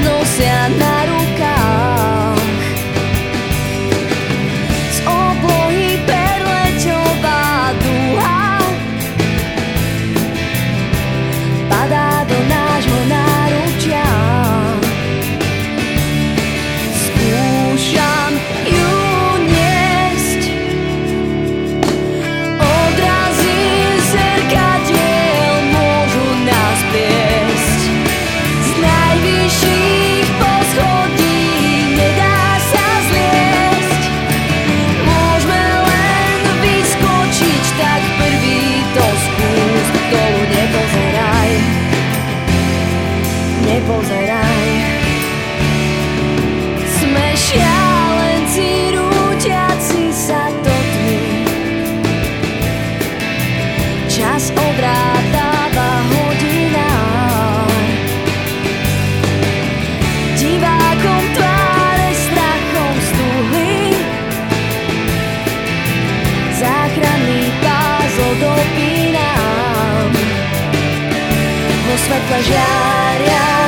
no sé andar pozeraj Sme šialenci, rúťaci sa do tmy. Čas obrátáva hodina. Divákom tváre strachom stúhli Záchranný pázl dopínam Vo svetle žiaria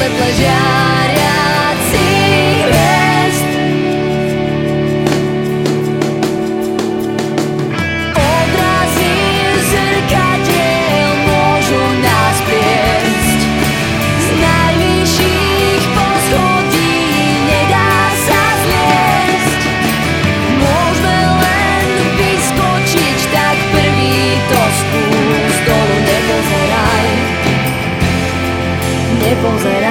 svetle žiariacich hviezd. Odrazy zrkadiel môžu nás priesť, z najvyšších poschodí nedá sa zliesť. Môžeme len vyskočiť, tak prvý to skús, dolu nebo z hora. Naples at